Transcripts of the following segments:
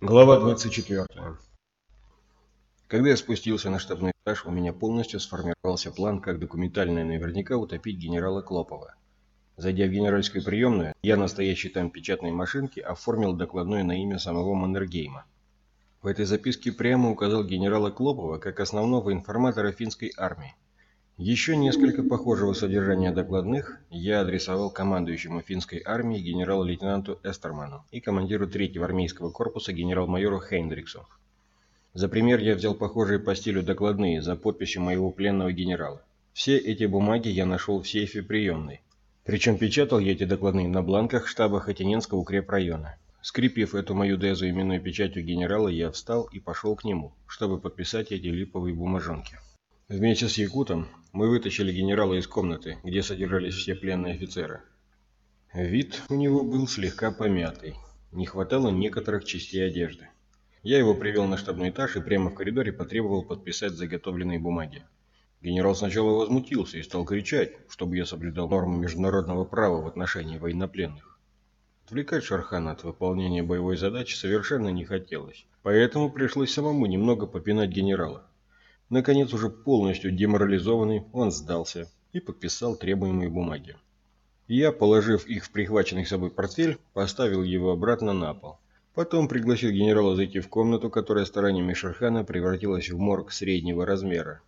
Глава 24. Когда я спустился на штабной этаж, у меня полностью сформировался план, как документально наверняка утопить генерала Клопова. Зайдя в генеральскую приемную, я настоящий там печатной машинки оформил докладной на имя самого Маннергейма. В этой записке прямо указал генерала Клопова как основного информатора финской армии. Еще несколько похожего содержания докладных я адресовал командующему финской армией генерал-лейтенанту Эстерману и командиру 3-го армейского корпуса генерал-майору Хейндриксу. За пример я взял похожие по стилю докладные за подписью моего пленного генерала. Все эти бумаги я нашел в сейфе приемной. Причем печатал я эти докладные на бланках штаба Хотиненского укрепрайона. Скрепив эту мою дезу именной печатью генерала, я встал и пошел к нему, чтобы подписать эти липовые бумажонки. Вместе с Якутом мы вытащили генерала из комнаты, где содержались все пленные офицеры. Вид у него был слегка помятый. Не хватало некоторых частей одежды. Я его привел на штабный этаж и прямо в коридоре потребовал подписать заготовленные бумаги. Генерал сначала возмутился и стал кричать, чтобы я соблюдал нормы международного права в отношении военнопленных. Отвлекать Шархана от выполнения боевой задачи совершенно не хотелось, поэтому пришлось самому немного попинать генерала. Наконец, уже полностью деморализованный, он сдался и подписал требуемые бумаги. Я, положив их в прихваченный собой портфель, поставил его обратно на пол. Потом пригласил генерала зайти в комнату, которая стараниями Шерхана превратилась в морг среднего размера.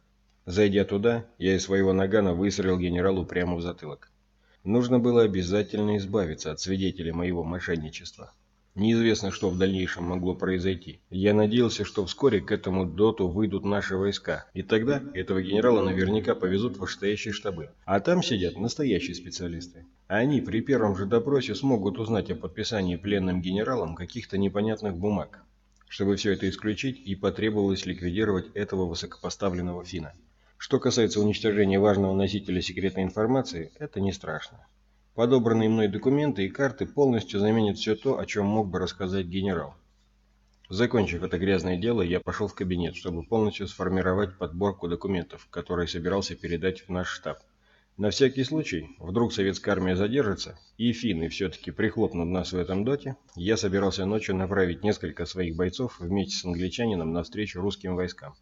Зайдя туда, я из своего нагана выстрелил генералу прямо в затылок. Нужно было обязательно избавиться от свидетелей моего мошенничества. Неизвестно, что в дальнейшем могло произойти. Я надеялся, что вскоре к этому доту выйдут наши войска, и тогда этого генерала наверняка повезут в вышестоящие штабы. А там сидят настоящие специалисты. Они при первом же допросе смогут узнать о подписании пленным генералом каких-то непонятных бумаг. Чтобы все это исключить, и потребовалось ликвидировать этого высокопоставленного фина. Что касается уничтожения важного носителя секретной информации, это не страшно. Подобранные мной документы и карты полностью заменят все то, о чем мог бы рассказать генерал. Закончив это грязное дело, я пошел в кабинет, чтобы полностью сформировать подборку документов, которые собирался передать в наш штаб. На всякий случай, вдруг советская армия задержится, и финны все-таки прихлопнут нас в этом доте, я собирался ночью направить несколько своих бойцов вместе с англичанином навстречу русским войскам.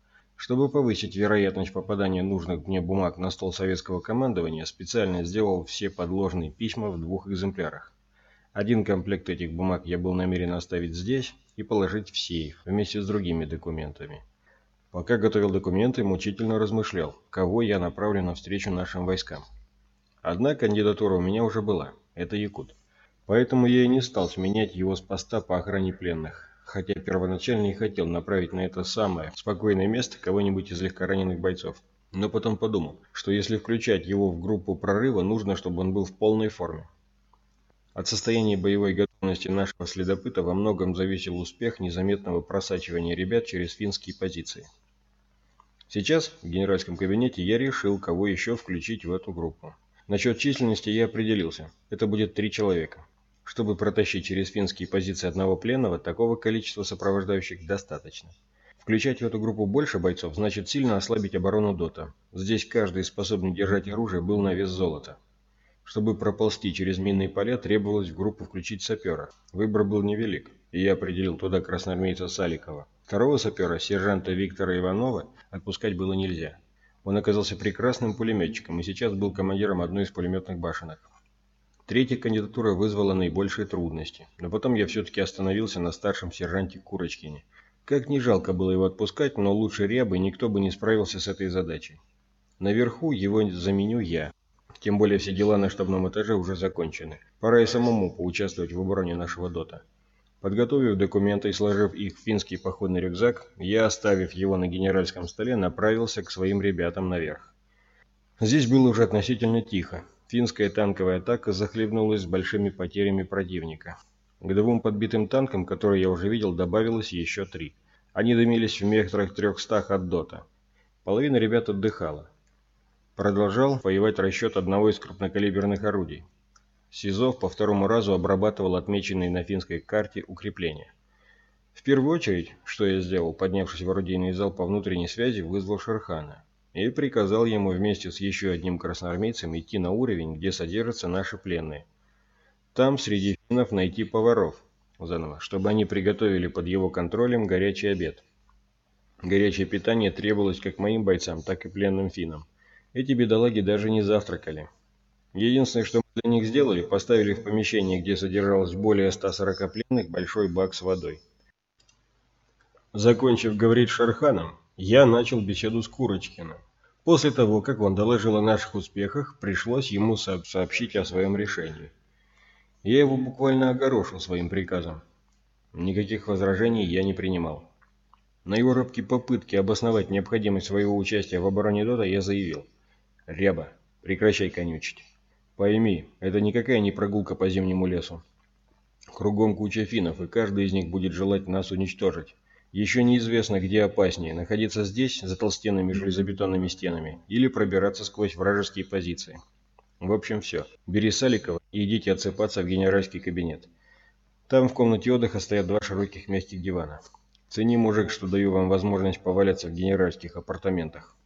Чтобы повысить вероятность попадания нужных мне бумаг на стол советского командования, специально сделал все подложные письма в двух экземплярах. Один комплект этих бумаг я был намерен оставить здесь и положить в сейф вместе с другими документами. Пока готовил документы, мучительно размышлял, кого я направлю навстречу нашим войскам. Одна кандидатура у меня уже была – это Якут. Поэтому я и не стал сменять его с поста по охране пленных, хотя первоначально и хотел направить на это самое спокойное место кого-нибудь из легкораненых бойцов. Но потом подумал, что если включать его в группу прорыва, нужно, чтобы он был в полной форме. От состояния боевой готовности нашего следопыта во многом зависел успех незаметного просачивания ребят через финские позиции. Сейчас в генеральском кабинете я решил, кого еще включить в эту группу. Насчет численности я определился. Это будет три человека. Чтобы протащить через финские позиции одного пленного, такого количества сопровождающих достаточно. Включать в эту группу больше бойцов значит сильно ослабить оборону Дота. Здесь каждый, способный держать оружие, был на вес золота. Чтобы проползти через минные поля, требовалось в группу включить сапера. Выбор был невелик, и я определил туда красноармейца Саликова. Второго сапера, сержанта Виктора Иванова, отпускать было нельзя. Он оказался прекрасным пулеметчиком и сейчас был командиром одной из пулеметных башенок. Третья кандидатура вызвала наибольшие трудности, но потом я все-таки остановился на старшем сержанте Курочкине. Как не жалко было его отпускать, но лучше Рябы никто бы не справился с этой задачей. Наверху его заменю я. Тем более все дела на штабном этаже уже закончены. Пора и самому поучаствовать в обороне нашего дота. Подготовив документы и сложив их в финский походный рюкзак, я, оставив его на генеральском столе, направился к своим ребятам наверх. Здесь было уже относительно тихо. Финская танковая атака захлебнулась с большими потерями противника. К двум подбитым танкам, которые я уже видел, добавилось еще три. Они дымились в метрах трехстах от дота. Половина ребят отдыхала. Продолжал воевать расчет одного из крупнокалиберных орудий. Сизов по второму разу обрабатывал отмеченные на финской карте укрепления. В первую очередь, что я сделал, поднявшись в орудийный зал по внутренней связи, вызвал Шерхана и приказал ему вместе с еще одним красноармейцем идти на уровень, где содержатся наши пленные. Там среди финнов найти поваров, заново, чтобы они приготовили под его контролем горячий обед. Горячее питание требовалось как моим бойцам, так и пленным финнам. Эти бедолаги даже не завтракали. Единственное, что мы для них сделали, поставили в помещении, где содержалось более 140 пленных, большой бак с водой. Закончив говорить Шарханом, я начал беседу с Курочкиным. После того, как он доложил о наших успехах, пришлось ему сообщить о своем решении. Я его буквально огорошил своим приказом. Никаких возражений я не принимал. На его робкие попытки обосновать необходимость своего участия в обороне Дота я заявил. «Ряба, прекращай конючить. Пойми, это никакая не прогулка по зимнему лесу. Кругом куча финнов, и каждый из них будет желать нас уничтожить. Еще неизвестно, где опаснее – находиться здесь, за толстенными железобетонными стенами, или пробираться сквозь вражеские позиции. В общем, все. Бери Саликова и идите отсыпаться в генеральский кабинет. Там в комнате отдыха стоят два широких мягких дивана. Цени, мужик, что даю вам возможность поваляться в генеральских апартаментах.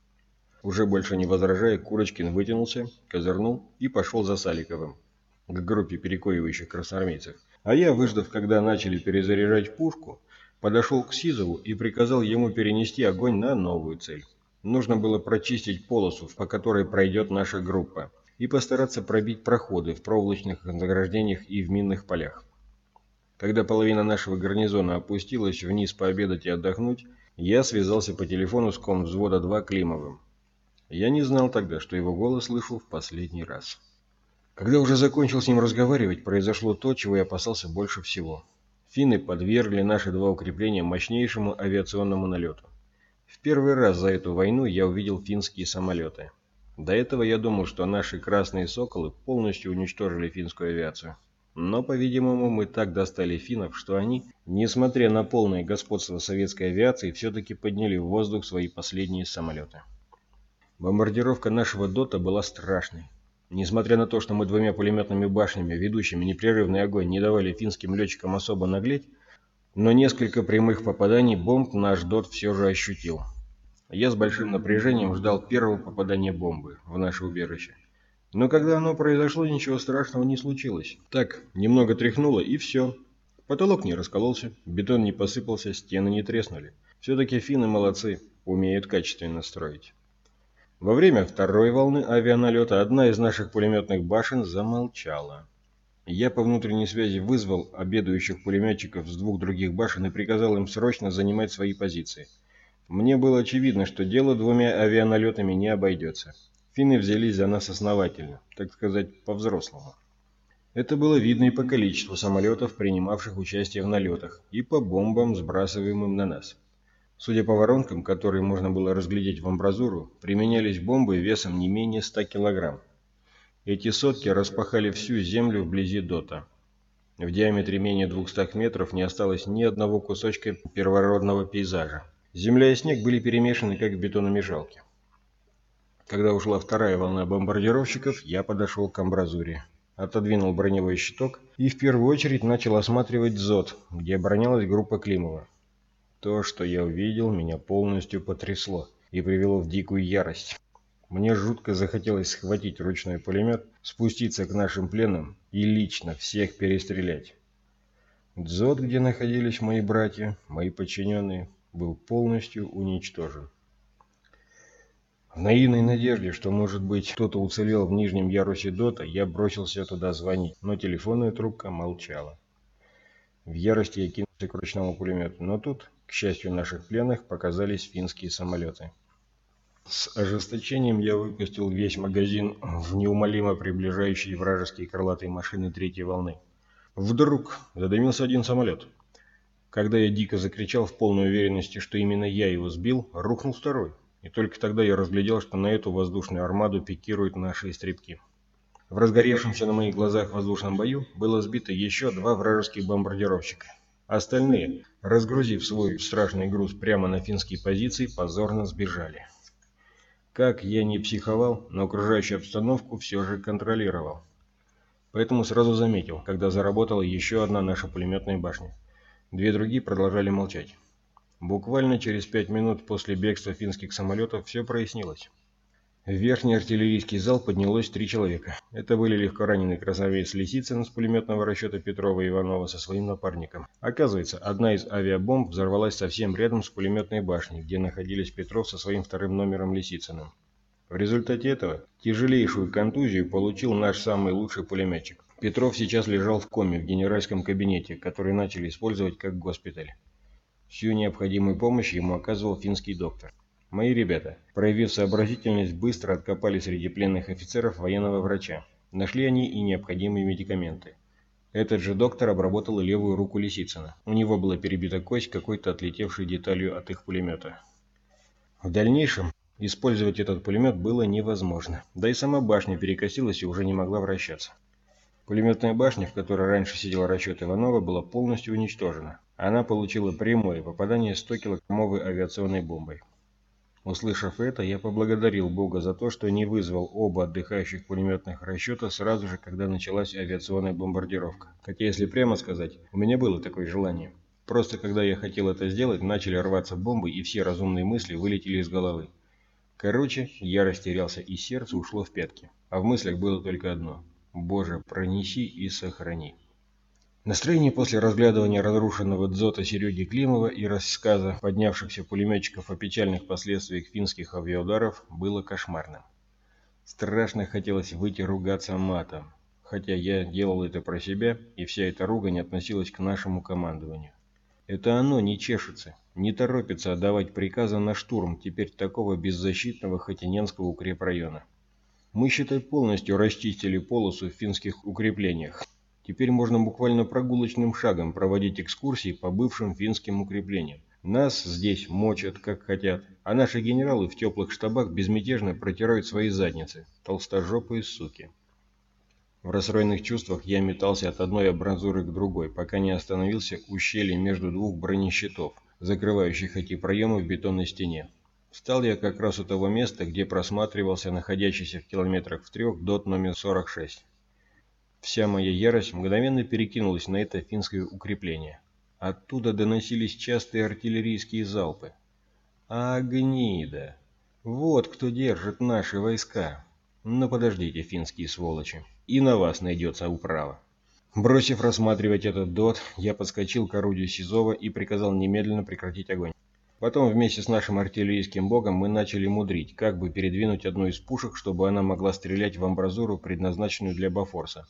Уже больше не возражая, Курочкин вытянулся, козырнул и пошел за Саликовым к группе перекуривающих красноармейцев. А я, выждав, когда начали перезаряжать пушку, подошел к Сизову и приказал ему перенести огонь на новую цель. Нужно было прочистить полосу, по которой пройдет наша группа, и постараться пробить проходы в проволочных заграждениях и в минных полях. Когда половина нашего гарнизона опустилась вниз пообедать и отдохнуть, я связался по телефону с ком взвода 2 Климовым. Я не знал тогда, что его голос слышу в последний раз. Когда уже закончил с ним разговаривать, произошло то, чего я опасался больше всего. Финны подвергли наши два укрепления мощнейшему авиационному налету. В первый раз за эту войну я увидел финские самолеты. До этого я думал, что наши «красные соколы» полностью уничтожили финскую авиацию. Но, по-видимому, мы так достали финнов, что они, несмотря на полное господство советской авиации, все-таки подняли в воздух свои последние самолеты. Бомбардировка нашего ДОТа была страшной. Несмотря на то, что мы двумя пулеметными башнями, ведущими непрерывный огонь, не давали финским летчикам особо наглеть, но несколько прямых попаданий бомб наш ДОТ все же ощутил. Я с большим напряжением ждал первого попадания бомбы в наше убежище. Но когда оно произошло, ничего страшного не случилось. Так, немного тряхнуло и все. Потолок не раскололся, бетон не посыпался, стены не треснули. Все-таки финны молодцы, умеют качественно строить. Во время второй волны авианалета одна из наших пулеметных башен замолчала. Я по внутренней связи вызвал обедающих пулеметчиков с двух других башен и приказал им срочно занимать свои позиции. Мне было очевидно, что дело двумя авианалетами не обойдется. Финны взялись за нас основательно, так сказать, по-взрослому. Это было видно и по количеству самолетов, принимавших участие в налетах, и по бомбам, сбрасываемым на нас. Судя по воронкам, которые можно было разглядеть в амбразуру, применялись бомбы весом не менее 100 килограмм. Эти сотки распахали всю землю вблизи Дота. В диаметре менее 200 метров не осталось ни одного кусочка первородного пейзажа. Земля и снег были перемешаны, как в бетономешалке. Когда ушла вторая волна бомбардировщиков, я подошел к амбразуре. Отодвинул броневой щиток и в первую очередь начал осматривать ЗОТ, где оборонялась группа Климова. То, что я увидел, меня полностью потрясло и привело в дикую ярость. Мне жутко захотелось схватить ручной пулемет, спуститься к нашим пленным и лично всех перестрелять. Дзот, где находились мои братья, мои подчиненные, был полностью уничтожен. В наивной надежде, что, может быть, кто-то уцелел в нижнем ярусе Дота, я бросился туда звонить, но телефонная трубка молчала. В ярости я кинулся к ручному пулемету, но тут к счастью наших пленных, показались финские самолеты. С ожесточением я выпустил весь магазин в неумолимо приближающие вражеские крылатые машины третьей волны. Вдруг задымился один самолет. Когда я дико закричал в полной уверенности, что именно я его сбил, рухнул второй. И только тогда я разглядел, что на эту воздушную армаду пикируют наши истребки. В разгоревшемся на моих глазах воздушном бою было сбито еще два вражеских бомбардировщика. Остальные, разгрузив свой страшный груз прямо на финские позиции, позорно сбежали. Как я не психовал, но окружающую обстановку все же контролировал. Поэтому сразу заметил, когда заработала еще одна наша пулеметная башня. Две другие продолжали молчать. Буквально через пять минут после бегства финских самолетов все прояснилось. В верхний артиллерийский зал поднялось три человека. Это были легко раненый красавец Лисицын с пулеметного расчета Петрова и Иванова со своим напарником. Оказывается, одна из авиабомб взорвалась совсем рядом с пулеметной башней, где находились Петров со своим вторым номером Лисицыным. В результате этого тяжелейшую контузию получил наш самый лучший пулеметчик. Петров сейчас лежал в коме в генеральском кабинете, который начали использовать как госпиталь. Всю необходимую помощь ему оказывал финский доктор. Мои ребята, проявив сообразительность, быстро откопали среди пленных офицеров военного врача. Нашли они и необходимые медикаменты. Этот же доктор обработал левую руку Лисицына. У него была перебита кость какой-то отлетевшей деталью от их пулемета. В дальнейшем использовать этот пулемет было невозможно. Да и сама башня перекосилась и уже не могла вращаться. Пулеметная башня, в которой раньше сидел расчет Иванова, была полностью уничтожена. Она получила прямое попадание 100-килограммовой авиационной бомбой. Услышав это, я поблагодарил Бога за то, что не вызвал оба отдыхающих пулеметных расчета сразу же, когда началась авиационная бомбардировка. Хотя, если прямо сказать, у меня было такое желание. Просто когда я хотел это сделать, начали рваться бомбы, и все разумные мысли вылетели из головы. Короче, я растерялся, и сердце ушло в пятки. А в мыслях было только одно. «Боже, пронеси и сохрани». Настроение после разглядывания разрушенного дзота Сереги Климова и рассказа поднявшихся пулеметчиков о печальных последствиях финских авиаударов было кошмарным. Страшно хотелось выйти ругаться матом, хотя я делал это про себя, и вся эта ругань относилась к нашему командованию. Это оно не чешется, не торопится отдавать приказы на штурм теперь такого беззащитного Хотиненского укрепрайона. Мы, считай, полностью расчистили полосу в финских укреплениях, Теперь можно буквально прогулочным шагом проводить экскурсии по бывшим финским укреплениям. Нас здесь мочат, как хотят, а наши генералы в теплых штабах безмятежно протирают свои задницы. Толстожопые суки. В расстроенных чувствах я метался от одной абразуры к другой, пока не остановился у щели между двух бронещитов, закрывающих эти проемы в бетонной стене. Встал я как раз у того места, где просматривался находящийся в километрах в трех дот номер 46. Вся моя ярость мгновенно перекинулась на это финское укрепление. Оттуда доносились частые артиллерийские залпы. А гнида! Вот кто держит наши войска. Но подождите, финские сволочи, и на вас найдется управа. Бросив рассматривать этот дот, я подскочил к орудию Сизова и приказал немедленно прекратить огонь. Потом вместе с нашим артиллерийским богом мы начали мудрить, как бы передвинуть одну из пушек, чтобы она могла стрелять в амбразуру, предназначенную для Бафорса.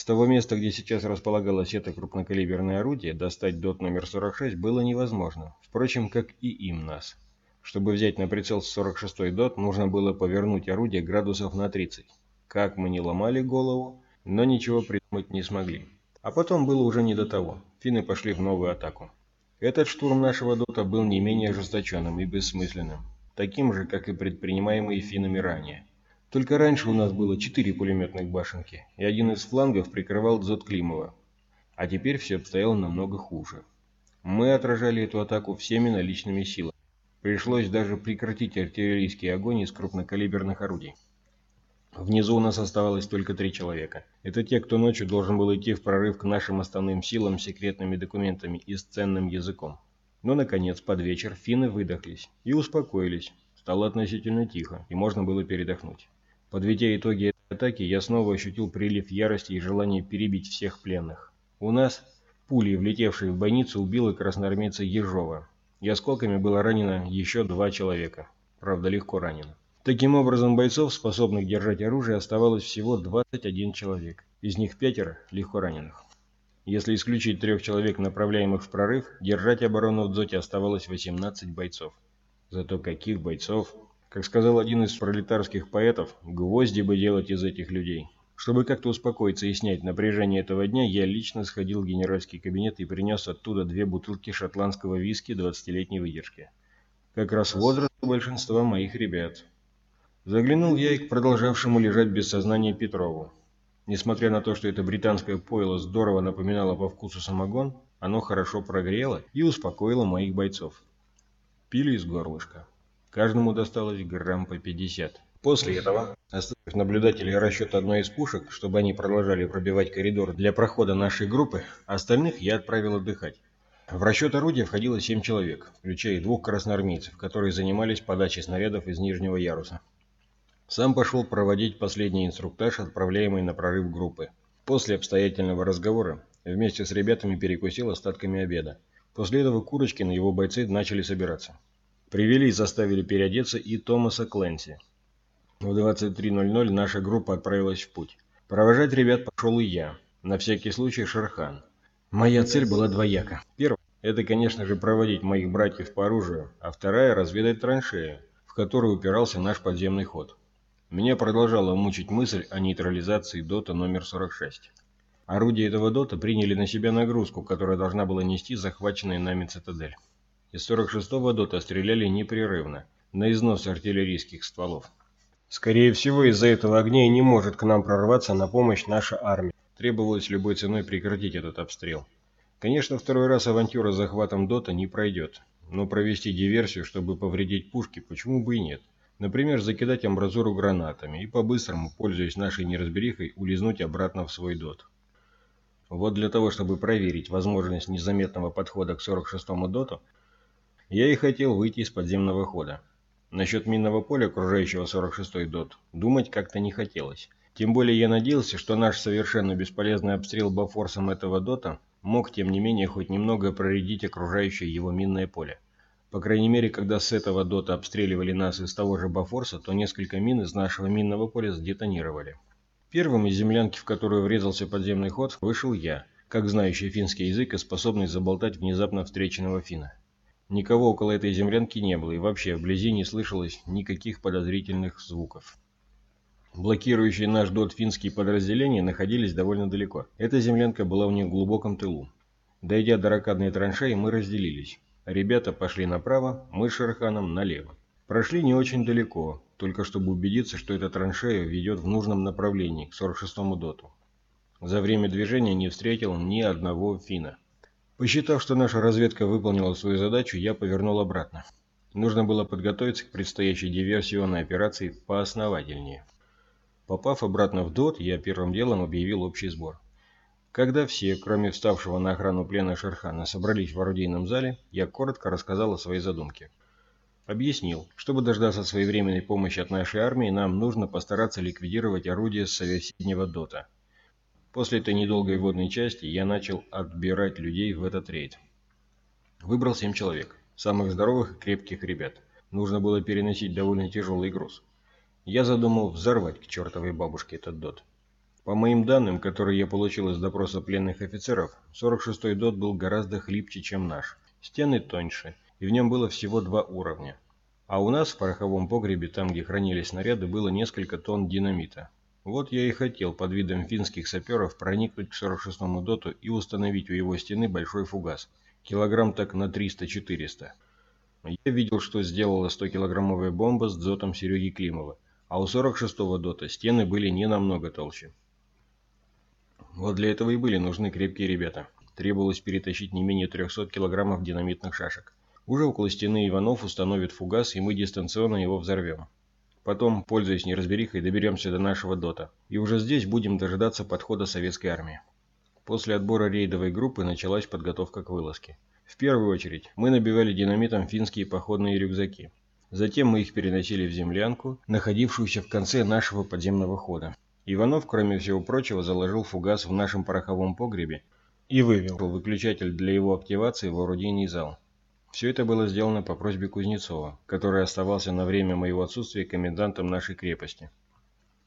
С того места, где сейчас располагалось это крупнокалиберное орудие, достать ДОТ номер 46 было невозможно, впрочем, как и им нас. Чтобы взять на прицел 46-й ДОТ, нужно было повернуть орудие градусов на 30. Как мы не ломали голову, но ничего придумать не смогли. А потом было уже не до того. Финны пошли в новую атаку. Этот штурм нашего ДОТа был не менее ожесточенным и бессмысленным, таким же, как и предпринимаемые финнами ранее. Только раньше у нас было четыре пулеметных башенки, и один из флангов прикрывал дзот Климова. А теперь все обстояло намного хуже. Мы отражали эту атаку всеми наличными силами. Пришлось даже прекратить артиллерийский огонь из крупнокалиберных орудий. Внизу у нас оставалось только три человека. Это те, кто ночью должен был идти в прорыв к нашим основным силам с секретными документами и с ценным языком. Но, наконец, под вечер финны выдохлись и успокоились. Стало относительно тихо, и можно было передохнуть. Подведя итоги атаки, я снова ощутил прилив ярости и желание перебить всех пленных. У нас пулей, влетевшей в больницу, убила красноармейца Ежова, и осколками было ранено еще два человека. Правда, легко ранено. Таким образом, бойцов, способных держать оружие, оставалось всего 21 человек. Из них пятеро легко раненых. Если исключить трех человек, направляемых в прорыв, держать оборону в Дзоте оставалось 18 бойцов. Зато каких бойцов! Как сказал один из пролетарских поэтов, гвозди бы делать из этих людей. Чтобы как-то успокоиться и снять напряжение этого дня, я лично сходил в генеральский кабинет и принес оттуда две бутылки шотландского виски 20-летней выдержки. Как раз возраст большинства моих ребят. Заглянул я и к продолжавшему лежать без сознания Петрову. Несмотря на то, что это британское пойло здорово напоминало по вкусу самогон, оно хорошо прогрело и успокоило моих бойцов. Пили из горлышка. Каждому досталось грамм по 50. После этого, оставив наблюдателей расчет одной из пушек, чтобы они продолжали пробивать коридор для прохода нашей группы, остальных я отправил отдыхать. В расчет орудия входило 7 человек, включая двух красноармейцев, которые занимались подачей снарядов из нижнего яруса. Сам пошел проводить последний инструктаж, отправляемый на прорыв группы. После обстоятельного разговора вместе с ребятами перекусил остатками обеда. После этого Курочкин и его бойцы начали собираться. Привели и заставили переодеться и Томаса Кленси. В 23.00 наша группа отправилась в путь. Провожать ребят пошел и я, на всякий случай Шерхан. Моя цель была двояка. Первая – это, конечно же, проводить моих братьев по оружию, а вторая – разведать траншею, в которую упирался наш подземный ход. Меня продолжала мучить мысль о нейтрализации ДОТа номер 46. Орудия этого ДОТа приняли на себя нагрузку, которая должна была нести захваченная нами цитадель. Из 46-го ДОТа стреляли непрерывно, на износ артиллерийских стволов. Скорее всего, из-за этого огня и не может к нам прорваться на помощь наша армия. Требовалось любой ценой прекратить этот обстрел. Конечно, второй раз авантюра с захватом ДОТа не пройдет, но провести диверсию, чтобы повредить пушки, почему бы и нет. Например, закидать амбразуру гранатами и по-быстрому, пользуясь нашей неразберихой, улизнуть обратно в свой ДОТ. Вот для того, чтобы проверить возможность незаметного подхода к 46-му ДОТу, я и хотел выйти из подземного хода. Насчет минного поля, окружающего 46-й ДОТ, думать как-то не хотелось. Тем более я надеялся, что наш совершенно бесполезный обстрел Бафорсом этого ДОТа мог, тем не менее, хоть немного проредить окружающее его минное поле. По крайней мере, когда с этого дота обстреливали нас из того же Бафорса, то несколько мин из нашего минного поля сдетонировали. Первым из землянки, в которую врезался подземный ход, вышел я, как знающий финский язык и способный заболтать внезапно встреченного финна. Никого около этой землянки не было, и вообще вблизи не слышалось никаких подозрительных звуков. Блокирующие наш дот финские подразделения находились довольно далеко. Эта землянка была у них в глубоком тылу. Дойдя до ракадной траншеи, мы разделились. Ребята пошли направо, мы с Шерханом налево. Прошли не очень далеко, только чтобы убедиться, что эта траншея ведет в нужном направлении, к 46-му доту. За время движения не встретил ни одного фина. Посчитав, что наша разведка выполнила свою задачу, я повернул обратно. Нужно было подготовиться к предстоящей диверсионной операции поосновательнее. Попав обратно в ДОТ, я первым делом объявил общий сбор. Когда все, кроме вставшего на охрану плена Шерхана, собрались в орудийном зале, я коротко рассказал о своей задумке. Объяснил, чтобы дождаться своевременной помощи от нашей армии, нам нужно постараться ликвидировать орудия с соседнего ДОТа. После этой недолгой водной части я начал отбирать людей в этот рейд. Выбрал семь человек, самых здоровых и крепких ребят. Нужно было переносить довольно тяжелый груз. Я задумал взорвать к чертовой бабушке этот ДОТ. По моим данным, которые я получил из допроса пленных офицеров, 46-й ДОТ был гораздо хлипче, чем наш. Стены тоньше, и в нем было всего два уровня. А у нас в пороховом погребе, там где хранились снаряды, было несколько тонн динамита. Вот я и хотел под видом финских саперов проникнуть к 46-му ДОТу и установить у его стены большой фугас. Килограмм так на 300-400. Я видел, что сделала 100-килограммовая бомба с дзотом Сереги Климова, а у 46-го ДОТа стены были не намного толще. Вот для этого и были нужны крепкие ребята. Требовалось перетащить не менее 300 килограммов динамитных шашек. Уже около стены Иванов установит фугас, и мы дистанционно его взорвем. Потом, пользуясь неразберихой, доберемся до нашего ДОТа. И уже здесь будем дожидаться подхода советской армии. После отбора рейдовой группы началась подготовка к вылазке. В первую очередь, мы набивали динамитом финские походные рюкзаки. Затем мы их переносили в землянку, находившуюся в конце нашего подземного хода. Иванов, кроме всего прочего, заложил фугас в нашем пороховом погребе и вывел выключатель для его активации в орудийный зал. Все это было сделано по просьбе Кузнецова, который оставался на время моего отсутствия комендантом нашей крепости.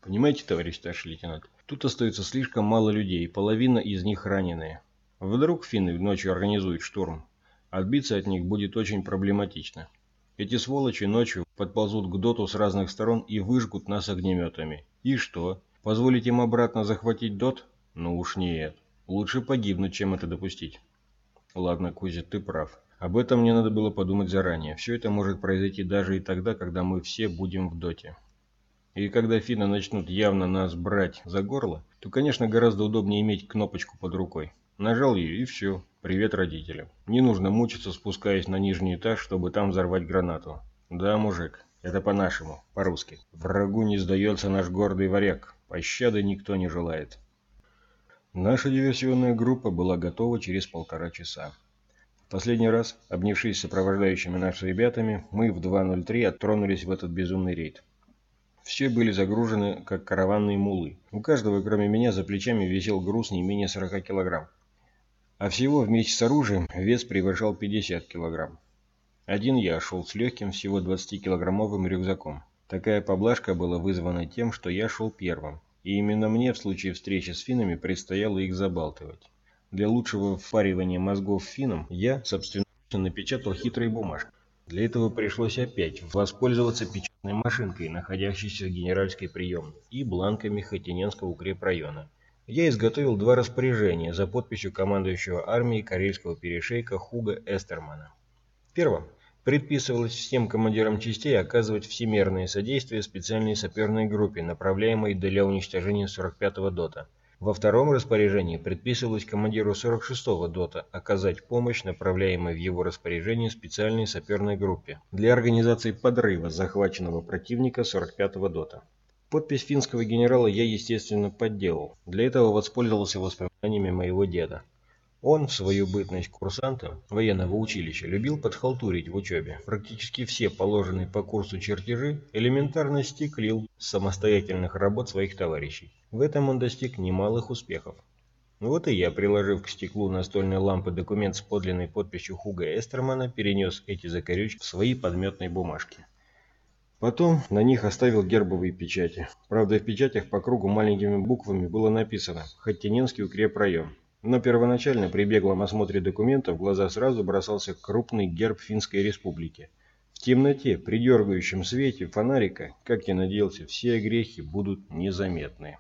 Понимаете, товарищ старший лейтенант, тут остается слишком мало людей, половина из них раненые. Вдруг финны ночью организуют штурм. Отбиться от них будет очень проблематично. Эти сволочи ночью подползут к доту с разных сторон и выжгут нас огнеметами. И что? Позволить им обратно захватить ДОТ? Ну уж нет. Лучше погибнуть, чем это допустить. Ладно, Кузя, ты прав. Об этом мне надо было подумать заранее. Все это может произойти даже и тогда, когда мы все будем в ДОТе. И когда финны начнут явно нас брать за горло, то, конечно, гораздо удобнее иметь кнопочку под рукой. Нажал ее и все. Привет родителям. Не нужно мучиться, спускаясь на нижний этаж, чтобы там взорвать гранату. Да, мужик, это по-нашему, по-русски. Врагу не сдается наш гордый варяг. Пощады никто не желает. Наша диверсионная группа была готова через полтора часа. Последний раз, обнявшись сопровождающими нас ребятами, мы в 2.03 оттронулись в этот безумный рейд. Все были загружены, как караванные мулы. У каждого, кроме меня, за плечами висел груз не менее 40 килограмм. А всего вместе с оружием вес превышал 50 килограмм. Один я шел с легким, всего 20-килограммовым рюкзаком. Такая поблажка была вызвана тем, что я шел первым, и именно мне в случае встречи с финнами предстояло их забалтывать. Для лучшего впаривания мозгов финнам я собственно напечатал хитрые бумажки. Для этого пришлось опять воспользоваться печатной машинкой, находящейся в генеральской приемной, и бланками Хатиненского укрепрайона. Я изготовил два распоряжения за подписью командующего армией Карельского перешейка Хуга Эстермана. Первым предписывалось всем командирам частей оказывать всемерное содействие специальной саперной группе, направляемой для уничтожения 45-го ДОТа. Во втором распоряжении предписывалось командиру 46-го ДОТа оказать помощь, направляемой в его распоряжение специальной саперной группе для организации подрыва захваченного противника 45-го ДОТа. Подпись финского генерала я, естественно, подделал. Для этого воспользовался воспоминаниями моего деда. Он, в свою бытность курсанта военного училища, любил подхалтурить в учебе. Практически все положенные по курсу чертежи элементарно стеклил с самостоятельных работ своих товарищей. В этом он достиг немалых успехов. Вот и я, приложив к стеклу настольной лампы документ с подлинной подписью Хуга Эстермана, перенес эти закорючки в свои подметные бумажки. Потом на них оставил гербовые печати. Правда, в печатях по кругу маленькими буквами было написано «Хаттиненский укрепрайон». Но первоначально при беглом осмотре документов в глаза сразу бросался крупный герб Финской Республики. В темноте, при дергающем свете фонарика, как я надеялся, все грехи будут незаметны.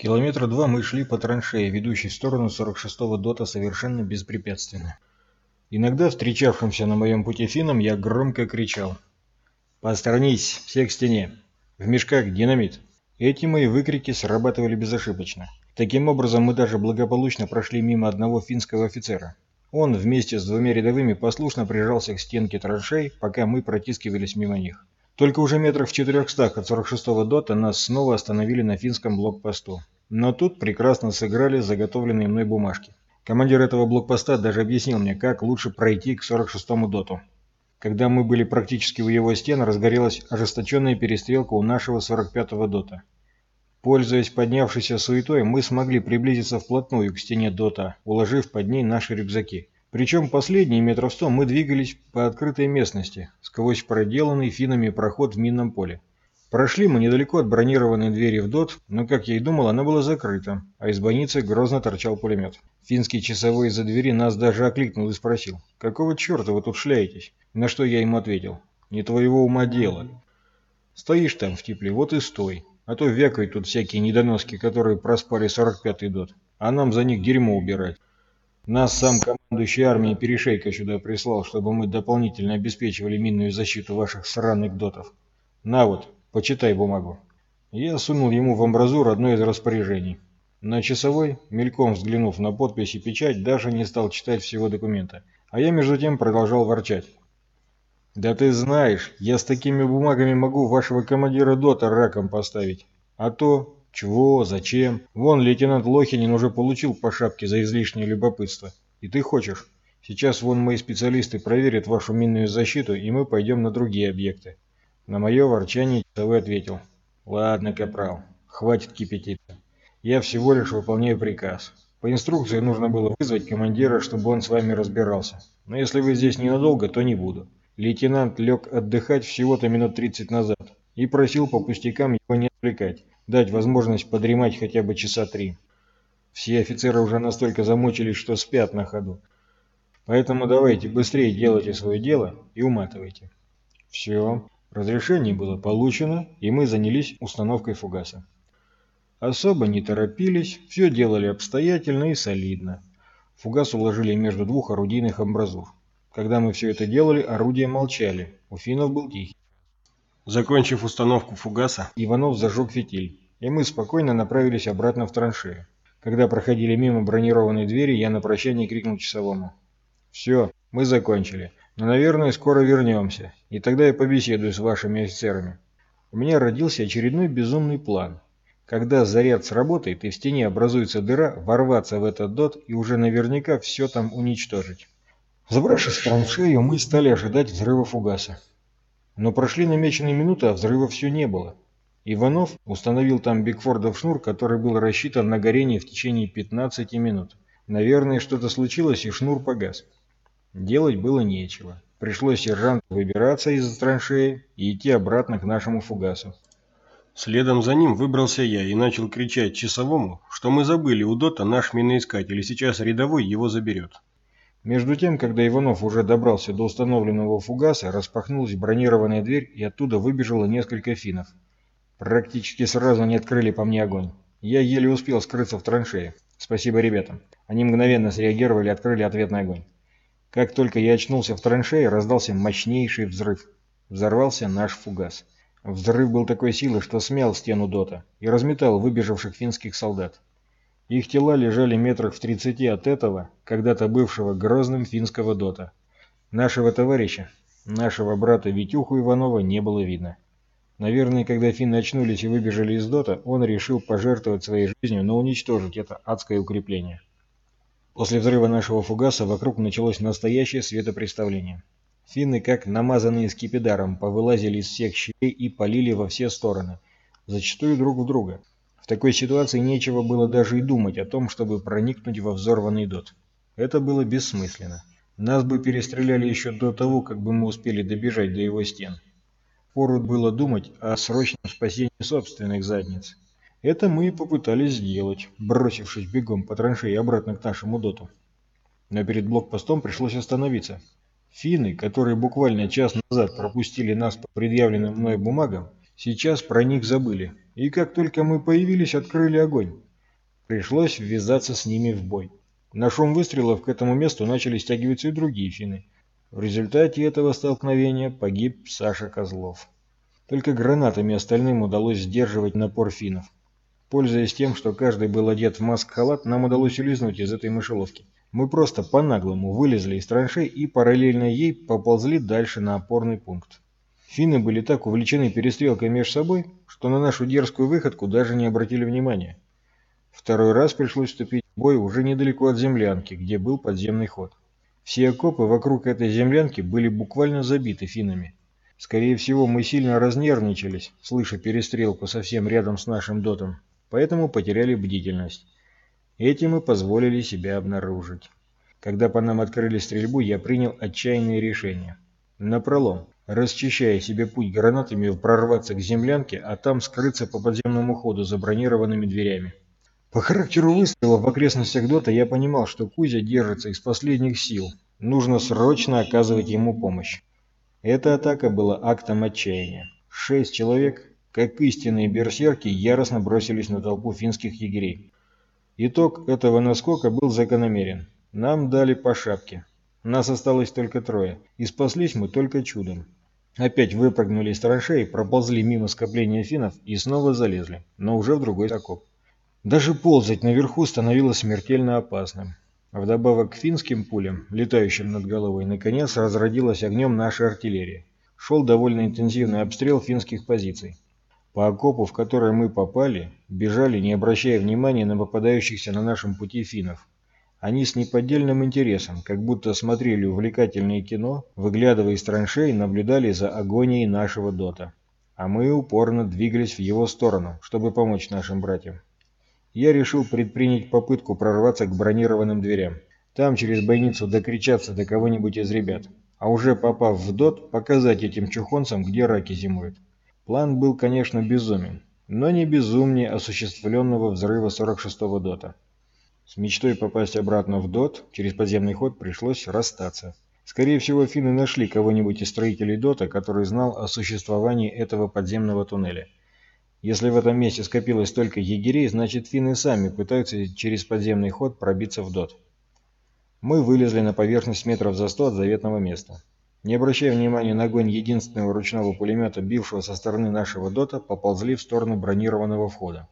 Километра два мы шли по траншее, ведущей в сторону 46-го дота совершенно беспрепятственно. Иногда встречавшимся на моем пути финнам я громко кричал «Посторонись, все к стене! В мешках динамит!» Эти мои выкрики срабатывали безошибочно. Таким образом, мы даже благополучно прошли мимо одного финского офицера. Он вместе с двумя рядовыми послушно прижался к стенке траншей, пока мы протискивались мимо них. Только уже метрах в четырехстах от 46-го дота нас снова остановили на финском блокпосту. Но тут прекрасно сыграли заготовленные мной бумажки. Командир этого блокпоста даже объяснил мне, как лучше пройти к 46-му доту. Когда мы были практически у его стен, разгорелась ожесточенная перестрелка у нашего 45-го дота. Пользуясь поднявшейся суетой, мы смогли приблизиться вплотную к стене дота, уложив под ней наши рюкзаки. Причем последние метров сто мы двигались по открытой местности, сквозь проделанный финами проход в минном поле. Прошли мы недалеко от бронированной двери в ДОТ, но, как я и думал, она была закрыта, а из бойницы грозно торчал пулемет. Финский часовой из-за двери нас даже окликнул и спросил, «Какого черта вы тут шляетесь?» На что я ему ответил, «Не твоего ума дело. Стоишь там в тепле, вот и стой. А то вякают тут всякие недоноски, которые проспали 45-й дот. А нам за них дерьмо убирать. Нас сам командующий армией Перешейка сюда прислал, чтобы мы дополнительно обеспечивали минную защиту ваших сраных дотов. На вот, почитай бумагу. Я сунул ему в амбразур одно из распоряжений. На часовой, мельком взглянув на подпись и печать, даже не стал читать всего документа. А я между тем продолжал ворчать. «Да ты знаешь, я с такими бумагами могу вашего командира ДОТа раком поставить. А то... Чего? Зачем? Вон лейтенант Лохинин уже получил по шапке за излишнее любопытство. И ты хочешь? Сейчас вон мои специалисты проверят вашу минную защиту, и мы пойдем на другие объекты». На мое ворчание часовой ответил. «Ладно, капрал, хватит кипятиться. Я всего лишь выполняю приказ. По инструкции нужно было вызвать командира, чтобы он с вами разбирался. Но если вы здесь ненадолго, то не буду. Лейтенант лег отдыхать всего-то минут 30 назад и просил по пустякам его не отвлекать, дать возможность подремать хотя бы часа три. Все офицеры уже настолько замучились, что спят на ходу. Поэтому давайте быстрее делайте свое дело и уматывайте. Все, разрешение было получено, и мы занялись установкой фугаса. Особо не торопились, все делали обстоятельно и солидно. Фугас уложили между двух орудийных амбразур. Когда мы все это делали, орудия молчали. У финнов был тихий. Закончив установку фугаса, Иванов зажег фитиль, и мы спокойно направились обратно в траншею. Когда проходили мимо бронированной двери, я на прощание крикнул часовому. «Все, мы закончили, но, наверное, скоро вернемся, и тогда я побеседую с вашими офицерами». У меня родился очередной безумный план. Когда заряд сработает и в стене образуется дыра, ворваться в этот дот и уже наверняка все там уничтожить. Забравшись в траншею, мы стали ожидать взрыва фугаса. Но прошли намеченные минуты, а взрыва все не было. Иванов установил там Бигфордов шнур, который был рассчитан на горение в течение 15 минут. Наверное, что-то случилось, и шнур погас. Делать было нечего. Пришлось сержанту выбираться из траншеи и идти обратно к нашему фугасу. Следом за ним выбрался я и начал кричать часовому, что мы забыли у Дота наш миноискатель, и сейчас рядовой его заберет. Между тем, когда Иванов уже добрался до установленного фугаса, распахнулась бронированная дверь, и оттуда выбежало несколько финнов. Практически сразу они открыли по мне огонь. Я еле успел скрыться в траншее. Спасибо ребятам. Они мгновенно среагировали и открыли ответный огонь. Как только я очнулся в траншее, раздался мощнейший взрыв. Взорвался наш фугас. Взрыв был такой силы, что смял стену дота и разметал выбежавших финских солдат. Их тела лежали метрах в тридцати от этого, когда-то бывшего грозным финского дота. Нашего товарища, нашего брата Витюху Иванова не было видно. Наверное, когда финны очнулись и выбежали из дота, он решил пожертвовать своей жизнью, но уничтожить это адское укрепление. После взрыва нашего фугаса вокруг началось настоящее светопреставление. Финны, как намазанные скипидаром, повылазили из всех щелей и полили во все стороны, зачастую друг в друга. В такой ситуации нечего было даже и думать о том, чтобы проникнуть во взорванный дот. Это было бессмысленно. Нас бы перестреляли еще до того, как бы мы успели добежать до его стен. Пору было думать о срочном спасении собственных задниц. Это мы и попытались сделать, бросившись бегом по траншеи обратно к нашему доту. Но перед блокпостом пришлось остановиться. Финны, которые буквально час назад пропустили нас по предъявленным мной бумагам, сейчас про них забыли, и как только мы появились, открыли огонь. Пришлось ввязаться с ними в бой. На шум выстрелов к этому месту начали стягиваться и другие финны. В результате этого столкновения погиб Саша Козлов. Только гранатами остальным удалось сдерживать напор финнов. Пользуясь тем, что каждый был одет в маск-халат, нам удалось улизнуть из этой мышеловки. Мы просто по-наглому вылезли из траншей и параллельно ей поползли дальше на опорный пункт. Финны были так увлечены перестрелкой между собой, что на нашу дерзкую выходку даже не обратили внимания. Второй раз пришлось вступить в бой уже недалеко от землянки, где был подземный ход. Все окопы вокруг этой землянки были буквально забиты финнами. Скорее всего, мы сильно разнервничались, слыша перестрелку совсем рядом с нашим дотом поэтому потеряли бдительность. Этим мы позволили себя обнаружить. Когда по нам открыли стрельбу, я принял отчаянное решение. Напролом, расчищая себе путь гранатами, прорваться к землянке, а там скрыться по подземному ходу за бронированными дверями. По характеру выстрелов в окрестностях Дота я понимал, что Кузя держится из последних сил. Нужно срочно оказывать ему помощь. Эта атака была актом отчаяния. Шесть человек как истинные берсерки, яростно бросились на толпу финских егерей. Итог этого наскока был закономерен. Нам дали по шапке. Нас осталось только трое, и спаслись мы только чудом. Опять выпрыгнули из траншеи, проползли мимо скопления финнов и снова залезли, но уже в другой окоп. Даже ползать наверху становилось смертельно опасным. Вдобавок к финским пулям, летающим над головой, наконец разродилась огнем наша артиллерия. Шел довольно интенсивный обстрел финских позиций. По окопу, в который мы попали, бежали, не обращая внимания на попадающихся на нашем пути финнов. Они с неподдельным интересом, как будто смотрели увлекательное кино, выглядывая из траншей, наблюдали за агонией нашего дота. А мы упорно двигались в его сторону, чтобы помочь нашим братьям. Я решил предпринять попытку прорваться к бронированным дверям. Там через бойницу докричаться до кого-нибудь из ребят. А уже попав в дот, показать этим чухонцам, где раки зимуют. План был, конечно, безумен, но не безумнее осуществленного взрыва 46-го ДОТа. С мечтой попасть обратно в ДОТ через подземный ход пришлось расстаться. Скорее всего, финны нашли кого-нибудь из строителей ДОТа, который знал о существовании этого подземного туннеля. Если в этом месте скопилось столько егерей, значит финны сами пытаются через подземный ход пробиться в ДОТ. Мы вылезли на поверхность метров за сто от заветного места. Не обращая внимания на огонь единственного ручного пулемета, бившего со стороны нашего дота, поползли в сторону бронированного входа.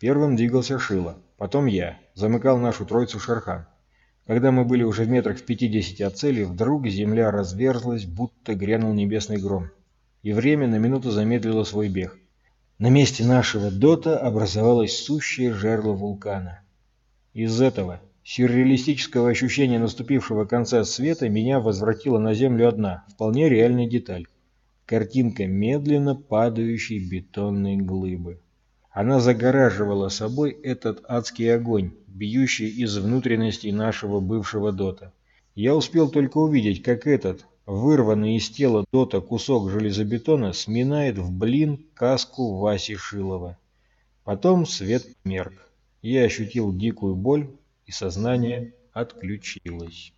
Первым двигался Шило, потом я, замыкал нашу троицу Шерхан. Когда мы были уже в метрах в 50 от цели, вдруг земля разверзлась, будто грянул небесный гром. И время на минуту замедлило свой бег. На месте нашего дота образовалось сущее жерло вулкана. Из этого сюрреалистического ощущения наступившего конца света меня возвратила на Землю одна, вполне реальная деталь. картинка медленно падающей бетонной глыбы. Она загораживала собой этот адский огонь, бьющий из внутренностей нашего бывшего дота. Я успел только увидеть, как этот, вырванный из тела дота кусок железобетона, сминает в блин каску Васи Шилова. Потом свет мерк. Я ощутил дикую боль, и сознание отключилось.